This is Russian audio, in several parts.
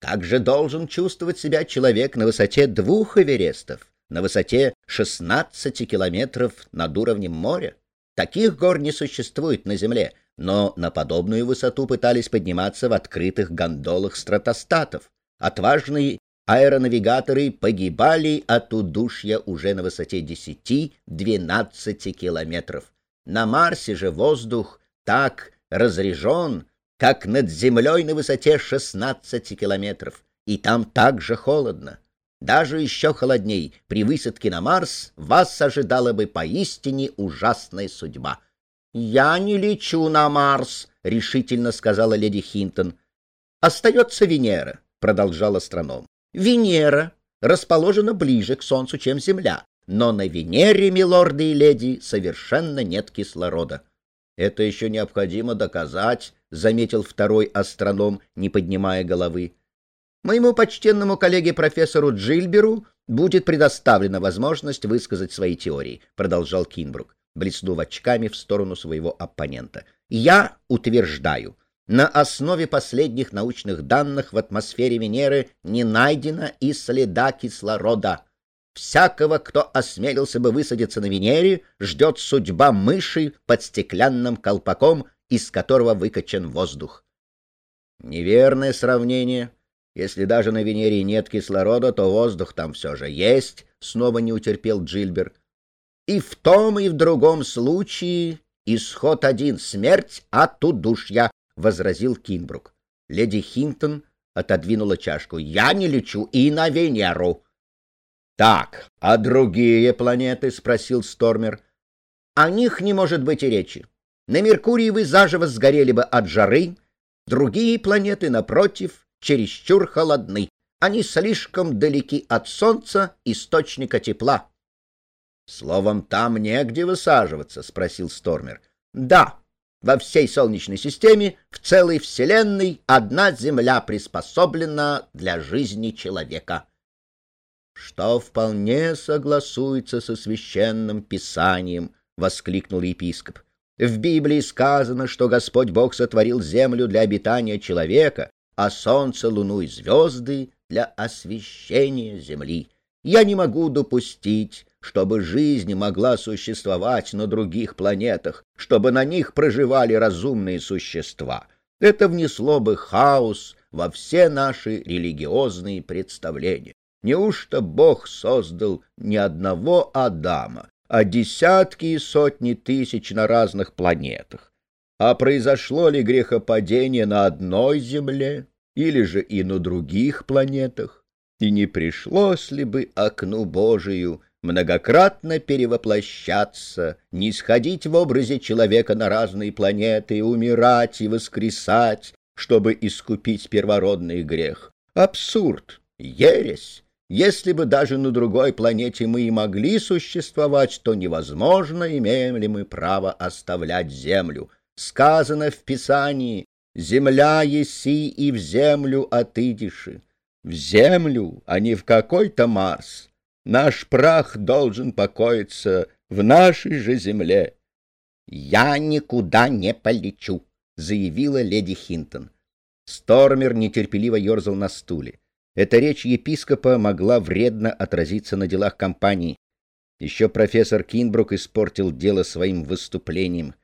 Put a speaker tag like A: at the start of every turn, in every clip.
A: Как же должен чувствовать себя человек на высоте двух Эверестов, на высоте 16 километров над уровнем моря? Таких гор не существует на Земле, но на подобную высоту пытались подниматься в открытых гондолах стратостатов. Отважные аэронавигаторы погибали от удушья уже на высоте 10-12 километров. На Марсе же воздух так разрежен, как над землей на высоте 16 километров, и там так же холодно. Даже еще холодней, при высадке на Марс вас ожидала бы поистине ужасная судьба. — Я не лечу на Марс, — решительно сказала леди Хинтон. — Остается Венера, — продолжал астроном. — Венера расположена ближе к Солнцу, чем Земля, но на Венере, милорды и леди, совершенно нет кислорода. Это еще необходимо доказать, — заметил второй астроном, не поднимая головы. Моему почтенному коллеге профессору Джильберу будет предоставлена возможность высказать свои теории, продолжал Кинбрук, блеснув очками в сторону своего оппонента. Я утверждаю, на основе последних научных данных в атмосфере Венеры не найдено и следа кислорода. Всякого, кто осмелился бы высадиться на Венере, ждет судьба мыши под стеклянным колпаком, из которого выкачан воздух. Неверное сравнение, если даже на Венере нет кислорода, то воздух там все же есть, — снова не утерпел Джильбер. И в том, и в другом случае исход один — смерть от удушья, — возразил Кинбрук. Леди Хинтон отодвинула чашку. — Я не лечу и на Венеру. — Так, а другие планеты? — спросил Стормер. — О них не может быть и речи. На Меркурии вы заживо сгорели бы от жары, другие планеты, напротив, чересчур холодны. Они слишком далеки от Солнца, источника тепла. — Словом, там негде высаживаться? — спросил Стормер. — Да, во всей Солнечной системе, в целой Вселенной, одна Земля приспособлена для жизни человека. — Что вполне согласуется со священным писанием, — воскликнул епископ. В Библии сказано, что Господь Бог сотворил землю для обитания человека, а солнце, луну и звезды для освещения земли. Я не могу допустить, чтобы жизнь могла существовать на других планетах, чтобы на них проживали разумные существа. Это внесло бы хаос во все наши религиозные представления. Неужто Бог создал не одного Адама, а десятки и сотни тысяч на разных планетах? А произошло ли грехопадение на одной Земле или же и на других планетах? И не пришлось ли бы окну Божию многократно перевоплощаться, не сходить в образе человека на разные планеты, умирать и воскресать, чтобы искупить первородный грех? Абсурд, ересь! Если бы даже на другой планете мы и могли существовать, то невозможно, имеем ли мы право оставлять Землю. Сказано в Писании, «Земля еси и в землю отыдиши». В землю, а не в какой-то Марс. Наш прах должен покоиться в нашей же земле. «Я никуда не полечу», — заявила леди Хинтон. Стормер нетерпеливо ерзал на стуле. Эта речь епископа могла вредно отразиться на делах компании. Еще профессор Кинбрук испортил дело своим выступлением.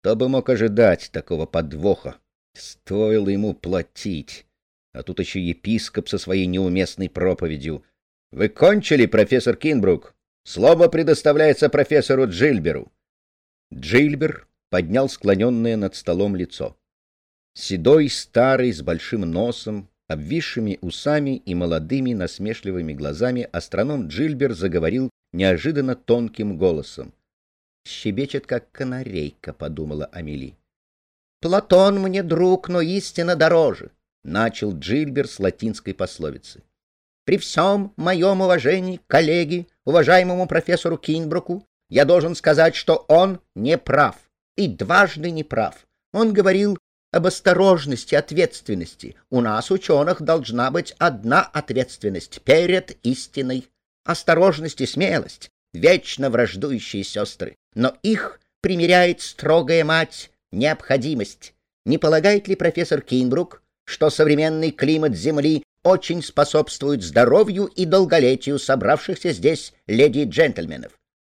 A: Кто бы мог ожидать такого подвоха? Стоило ему платить. А тут еще епископ со своей неуместной проповедью. «Вы кончили, профессор Кинбрук? Слово предоставляется профессору Джильберу». Джильбер поднял склоненное над столом лицо. Седой, старый, с большим носом, обвисшими усами и молодыми насмешливыми глазами астроном Джильбер заговорил неожиданно тонким голосом. «Щебечет, как канарейка», — подумала Амели. «Платон мне друг, но истина дороже», — начал Джильбер с латинской пословицы. «При всем моем уважении к коллеге, уважаемому профессору Кинбруку, я должен сказать, что он не прав, и дважды не прав. Он говорил об осторожности, ответственности. У нас, ученых, должна быть одна ответственность перед истиной. Осторожность и смелость — вечно враждующие сестры, но их примиряет строгая мать необходимость. Не полагает ли профессор Кинбрук, что современный климат Земли очень способствуют здоровью и долголетию собравшихся здесь леди и джентльменов.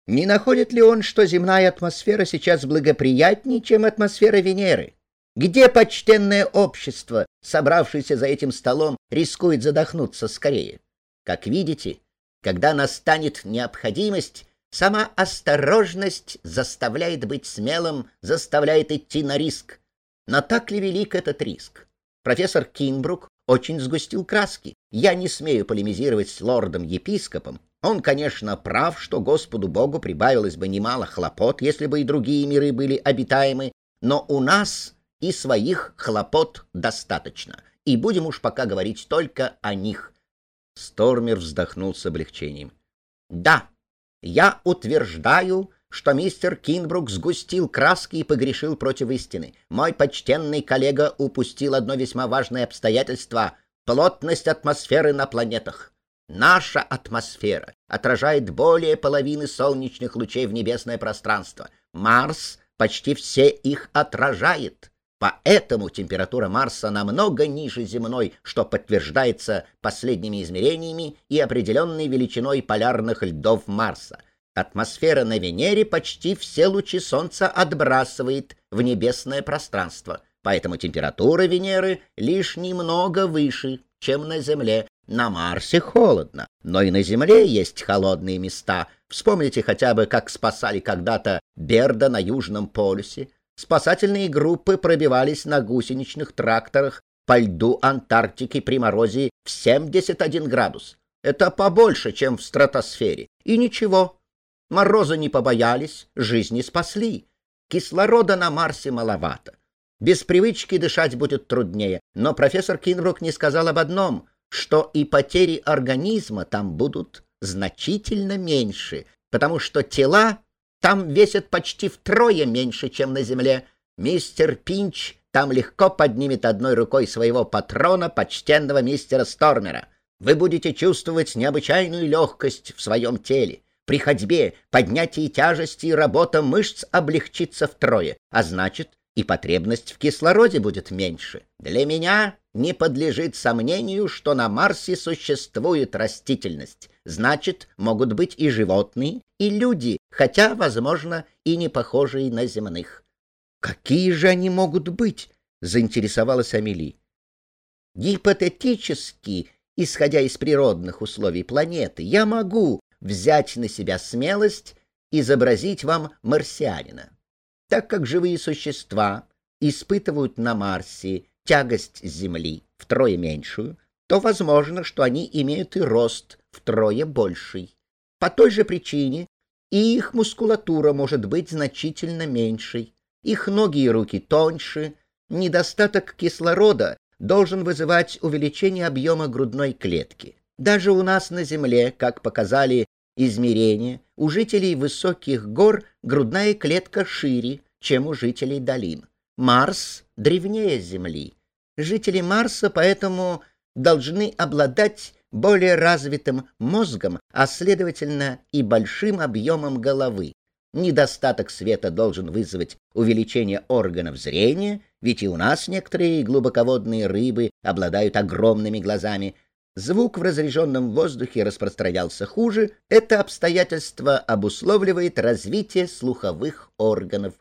A: Не находит ли он, что земная атмосфера сейчас благоприятнее, чем атмосфера Венеры? Где почтенное общество, собравшееся за этим столом, рискует задохнуться скорее? Как видите, когда настанет необходимость, сама осторожность заставляет быть смелым, заставляет идти на риск. Но так ли велик этот риск? Профессор Кинбрук очень сгустил краски. Я не смею полемизировать с лордом-епископом. Он, конечно, прав, что Господу Богу прибавилось бы немало хлопот, если бы и другие миры были обитаемы, но у нас и своих хлопот достаточно, и будем уж пока говорить только о них. Стормер вздохнул с облегчением. Да, я утверждаю, что мистер Кинбрук сгустил краски и погрешил против истины. Мой почтенный коллега упустил одно весьма важное обстоятельство — плотность атмосферы на планетах. Наша атмосфера отражает более половины солнечных лучей в небесное пространство. Марс почти все их отражает. Поэтому температура Марса намного ниже земной, что подтверждается последними измерениями и определенной величиной полярных льдов Марса. Атмосфера на Венере почти все лучи Солнца отбрасывает в небесное пространство, поэтому температура Венеры лишь немного выше, чем на Земле, на Марсе холодно, но и на Земле есть холодные места. Вспомните хотя бы, как спасали когда-то Берда на Южном полюсе. Спасательные группы пробивались на гусеничных тракторах по льду Антарктики при морозе в 71 градус. Это побольше, чем в стратосфере. И ничего, мороза не побоялись, жизни спасли. Кислорода на Марсе маловато. Без привычки дышать будет труднее. Но профессор Кинбрук не сказал об одном — что и потери организма там будут значительно меньше, потому что тела там весят почти втрое меньше, чем на Земле. Мистер Пинч там легко поднимет одной рукой своего патрона, почтенного мистера Стормера. Вы будете чувствовать необычайную легкость в своем теле. При ходьбе, поднятии тяжести и работа мышц облегчится втрое, а значит, и потребность в кислороде будет меньше. Для меня не подлежит сомнению, что на Марсе существует растительность. Значит, могут быть и животные, и люди, хотя, возможно, и не похожие на земных. Какие же они могут быть? заинтересовалась Амели. Гипотетически, исходя из природных условий планеты, я могу взять на себя смелость изобразить вам марсианина так как живые существа испытывают на Марсе тягость Земли втрое меньшую, то возможно, что они имеют и рост втрое больший. По той же причине и их мускулатура может быть значительно меньшей, их ноги и руки тоньше, недостаток кислорода должен вызывать увеличение объема грудной клетки. Даже у нас на Земле, как показали измерения, у жителей высоких гор грудная клетка шире, чем у жителей долин. Марс древнее Земли. Жители Марса поэтому должны обладать более развитым мозгом, а следовательно и большим объемом головы. Недостаток света должен вызвать увеличение органов зрения, ведь и у нас некоторые глубоководные рыбы обладают огромными глазами, звук в разреженном воздухе распространялся хуже, это обстоятельство обусловливает развитие слуховых органов.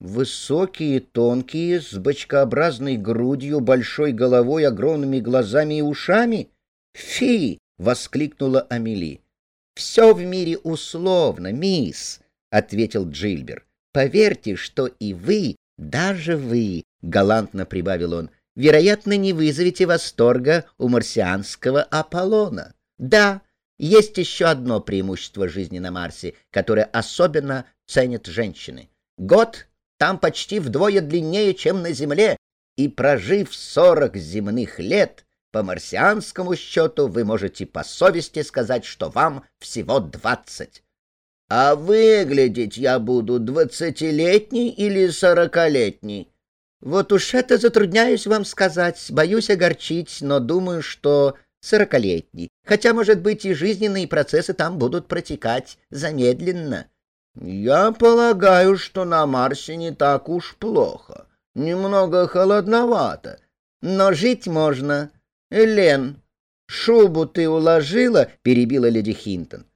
A: Высокие, тонкие, с бочкообразной грудью, большой головой, огромными глазами и ушами? Фи! — воскликнула Амели. — Все в мире условно, мисс, — ответил Джильбер. — Поверьте, что и вы, даже вы, — галантно прибавил он, — вероятно, не вызовете восторга у марсианского Аполлона. Да, есть еще одно преимущество жизни на Марсе, которое особенно ценят женщины. Год там почти вдвое длиннее, чем на Земле, и прожив сорок земных лет, по марсианскому счету вы можете по совести сказать, что вам всего двадцать. А выглядеть я буду двадцатилетний или сорокалетний? Вот уж это затрудняюсь вам сказать, боюсь огорчить, но думаю, что сорокалетний. Хотя, может быть, и жизненные процессы там будут протекать замедленно. Я полагаю, что на Марсе не так уж плохо. Немного холодновато, но жить можно. Элен, шубу ты уложила?» — перебила леди Хинтон.